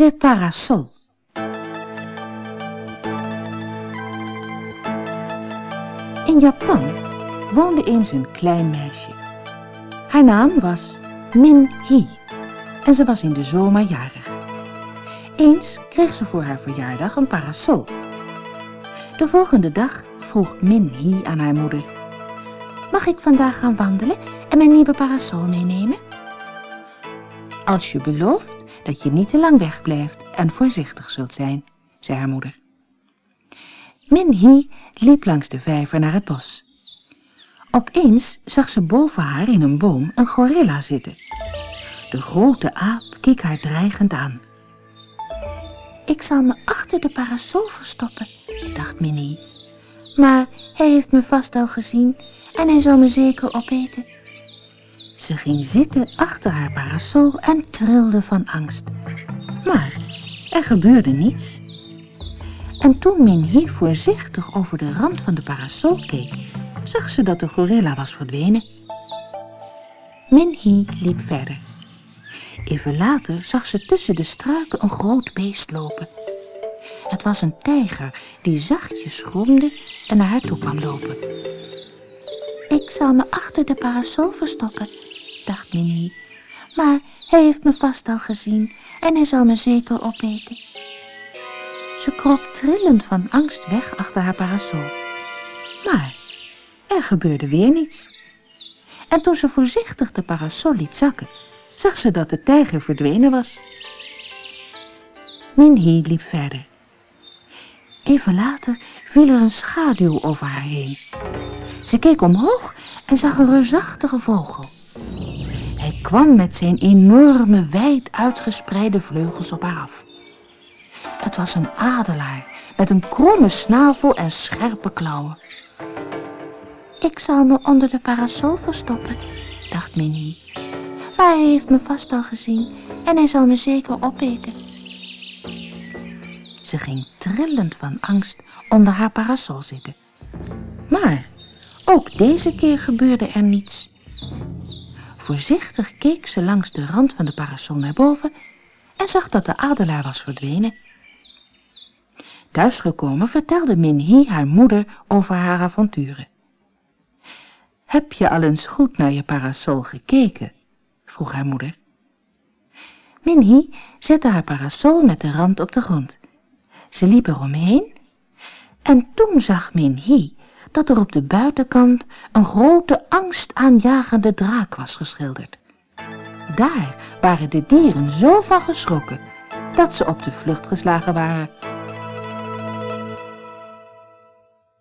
De parasol. In Japan woonde eens een klein meisje. Haar naam was Min Hee en ze was in de zomer jarig. Eens kreeg ze voor haar verjaardag een parasol. De volgende dag vroeg Min Hee aan haar moeder... Mag ik vandaag gaan wandelen en mijn nieuwe parasol meenemen? Als je belooft dat je niet te lang wegblijft en voorzichtig zult zijn, zei haar moeder. Min liep langs de vijver naar het bos. Opeens zag ze boven haar in een boom een gorilla zitten. De grote aap keek haar dreigend aan. Ik zal me achter de parasol verstoppen, dacht Minnie. Maar hij heeft me vast al gezien en hij zal me zeker opeten. Ze ging zitten achter haar parasol en trilde van angst. Maar er gebeurde niets. En toen Minhie voorzichtig over de rand van de parasol keek, zag ze dat de gorilla was verdwenen. Minhie liep verder. Even later zag ze tussen de struiken een groot beest lopen. Het was een tijger die zachtjes gromde en naar haar toe kwam lopen. Ik zal me achter de parasol verstoppen, dacht Minnie. Maar hij heeft me vast al gezien en hij zal me zeker opeten. Ze kroop trillend van angst weg achter haar parasol. Maar er gebeurde weer niets. En toen ze voorzichtig de parasol liet zakken, zag ze dat de tijger verdwenen was. Minhee liep verder. Even later viel er een schaduw over haar heen. Ze keek omhoog en zag een reusachtige vogel. Kwam met zijn enorme, wijd uitgespreide vleugels op haar af. Het was een adelaar met een kromme snavel en scherpe klauwen. Ik zal me onder de parasol verstoppen, dacht Minnie. Maar hij heeft me vast al gezien en hij zal me zeker opeten. Ze ging trillend van angst onder haar parasol zitten. Maar ook deze keer gebeurde er niets. Voorzichtig keek ze langs de rand van de parasol naar boven en zag dat de adelaar was verdwenen. Thuisgekomen vertelde Minhie haar moeder over haar avonturen. Heb je al eens goed naar je parasol gekeken? vroeg haar moeder. Minhie zette haar parasol met de rand op de grond. Ze liep eromheen en toen zag Minhie dat er op de buitenkant een grote angstaanjagende draak was geschilderd. Daar waren de dieren zo van geschrokken dat ze op de vlucht geslagen waren.